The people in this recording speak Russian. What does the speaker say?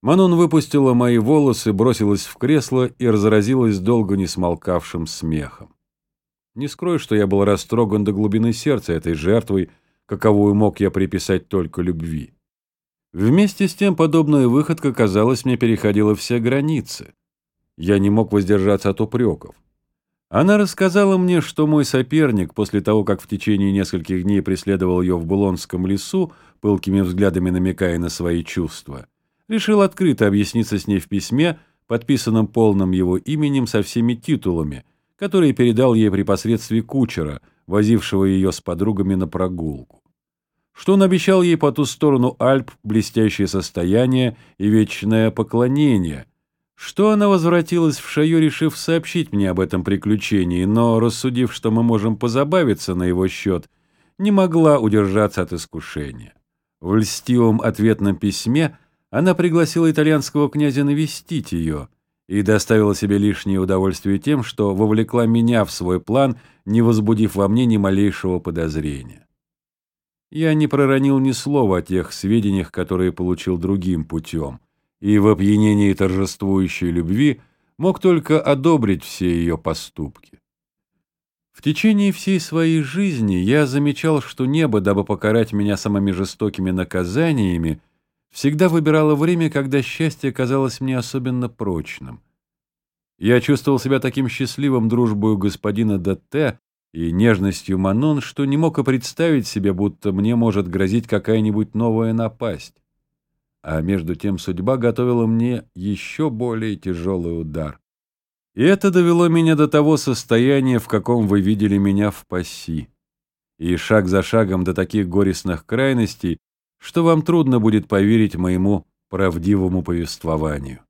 Манон выпустила мои волосы, бросилась в кресло и разразилась долго не смолкавшим смехом. Не скрою, что я был растроган до глубины сердца этой жертвой, каковую мог я приписать только любви. Вместе с тем подобная выходка, казалось, мне переходила все границы. Я не мог воздержаться от упреков. Она рассказала мне, что мой соперник, после того, как в течение нескольких дней преследовал ее в Булонском лесу, пылкими взглядами намекая на свои чувства, решил открыто объясниться с ней в письме, подписанном полным его именем со всеми титулами, которые передал ей при посредстве кучера, возившего ее с подругами на прогулку. Что он обещал ей по ту сторону Альп блестящее состояние и вечное поклонение, что она возвратилась в Шаю, решив сообщить мне об этом приключении, но, рассудив, что мы можем позабавиться на его счет, не могла удержаться от искушения. В льстивом ответном письме она пригласила итальянского князя навестить ее и доставила себе лишнее удовольствие тем, что вовлекла меня в свой план, не возбудив во мне ни малейшего подозрения. Я не проронил ни слова о тех сведениях, которые получил другим путем, и в опьянении торжествующей любви мог только одобрить все ее поступки. В течение всей своей жизни я замечал, что небо, дабы покарать меня самыми жестокими наказаниями, всегда выбирало время, когда счастье казалось мне особенно прочным. Я чувствовал себя таким счастливым дружбою господина Датте и нежностью Манон, что не мог и представить себе, будто мне может грозить какая-нибудь новая напасть. А между тем судьба готовила мне еще более тяжелый удар. И это довело меня до того состояния, в каком вы видели меня в паси. И шаг за шагом до таких горестных крайностей, что вам трудно будет поверить моему правдивому повествованию.